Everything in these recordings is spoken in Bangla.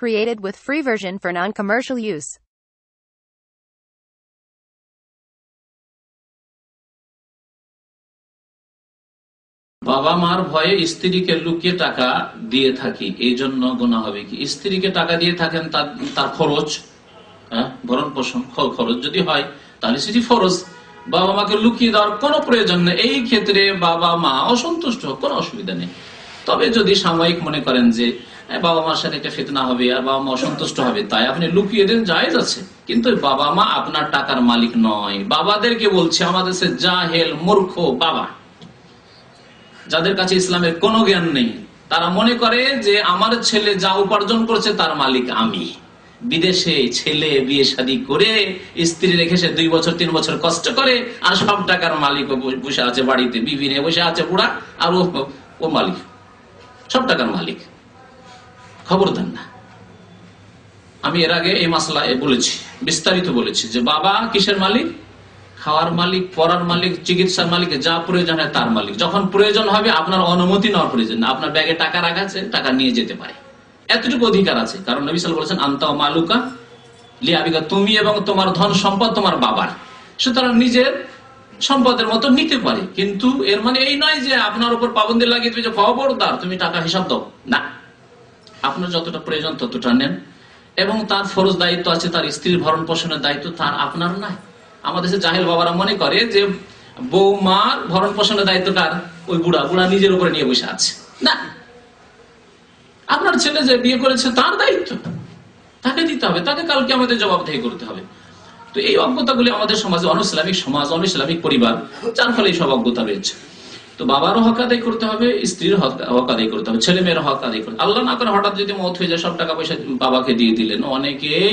Created with free version for non-commercial use. বাবা মার ভয়ে স্ত্রীকে লুকিয়ে টাকা দিয়ে থাকি, এই জন্য গোনা হবে কি? স্ত্রীকে টাকা দিয়ে থাকেন, তার খরচ হ্যাঁ ভরণ পোষণ খরচ যদি হয়, তাহলে সেটি ফরজ। বাবা মাকে লুকিয়ে দেওয়ার কোনো প্রয়োজন নেই। এই ক্ষেত্রে বাবা মা অসন্তুষ্ট, কোনো অসুবিধা নেই। তবে যদি সাময়িক মনে করেন যে বাবা মার সাথে একটা ফেতনা হবে, আর বাবা মা অসন্তুষ্ট হবে। তাই আপনি লুকিয়ে দেন, জায়েজ আছে। কিন্তু বাবা মা আপনার টাকার মালিক নয়। বাবাদেরকে বলছে, আমাদের সে জাহেল, মূর্খ বাবা। যাদের কাছে ইসলামের কোনো জ্ঞান নেই, তারা মনে করে যে, আমার ছেলে যা উপার্জন করছে, তার মালিক আমি। বিদেশে ছেলে বিয়ে শাদী করে, স্ত্রী রেখে সে দুই বছর, তিন বছর কষ্ট করে, আর সব টাকার মালিক বসে আছে বাড়িতে বিবি বসে আছে বুড়া, আর ও মালিক। সব টাকার মালিক। খবর দেন না। আমি এর আগে এই মাসলা বলেছি, বিস্তারিত বলেছি যে বাবা কিসের মালিক? খাওয়ার মালিক, পড়ার মালিক, চিকিৎসার মালিক, যা প্রয়োজন হয় তার মালিক। যখন প্রয়োজন হবে আপনার অনুমতি নেওয়ার প্রয়োজন না আপনার ব্যাগে টাকা রাখা আছে, টাকা নিয়ে যেতে পারে। এতটুকু অধিকার আছে। কারণ নবিসাল বলেছেন আন্তা মালুকা লিয়াবিকা, তুমি এবং তোমার ধন সম্পদ তোমার বাবার। সুতরাং নিজের সম্পদের মতো নিতে পারে। কিন্তু এর মানে এই নয় যে আপনার উপর পাবন্দি লাগিয়ে তুমি যে খবরদার তুমি টাকা হিসাব দাও। না। আপনার যতটা প্রয়োজন ততটা নেন। এবং তার ফরজ দায়িত্ব আছে, তার স্ত্রীর ভরণ পোষণের দায়িত্ব তার, আপনার নাই। আমাদের জাহেল বাবারা মনে করে যে, বৌমার ভরণ পোষণের দায়িত্ব কার? ওই বুড়া। বুড়া নিজের উপরে নিয়ে বসে আছে। না। আপনার ছেলে যে বিয়ে করেছে, তার দায়িত্ব। তাকে দিতে হবে। তাকে কালকে আমাদের জবাবদেহি করতে হবে। তো এই অজ্ঞতাগুলি আমাদের সমাজে অনইসলামিক সমাজ অনইসলামিক পরিবার যার ফলে এই সব অজ্ঞতা রয়েছে। তো বাবারও হক আদায় করতে হবে স্ত্রীর হক হক আদায় করতে হবে ছেলে মেয়ের হক আদায় করতে আল্লাহ না করে হঠাৎ যদি মত হয়ে যায় সব টাকা পয়সা বাবাকে দিয়ে দিলেন। অনেকেই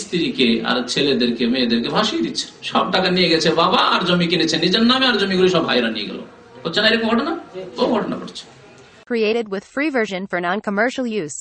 স্ত্রীকে আর ছেলেদেরকে মেয়েদেরকে ভাসিয়ে দিচ্ছে। সব টাকা নিয়ে গেছে বাবা আর জমি কিনেছে। নিজের নামে আর জমিগুলি সব ভাইরা নিয়ে গেল। হচ্ছে না এরকম ঘটনা? ও ঘটনা ঘটছে। Created with free version for non-commercial use.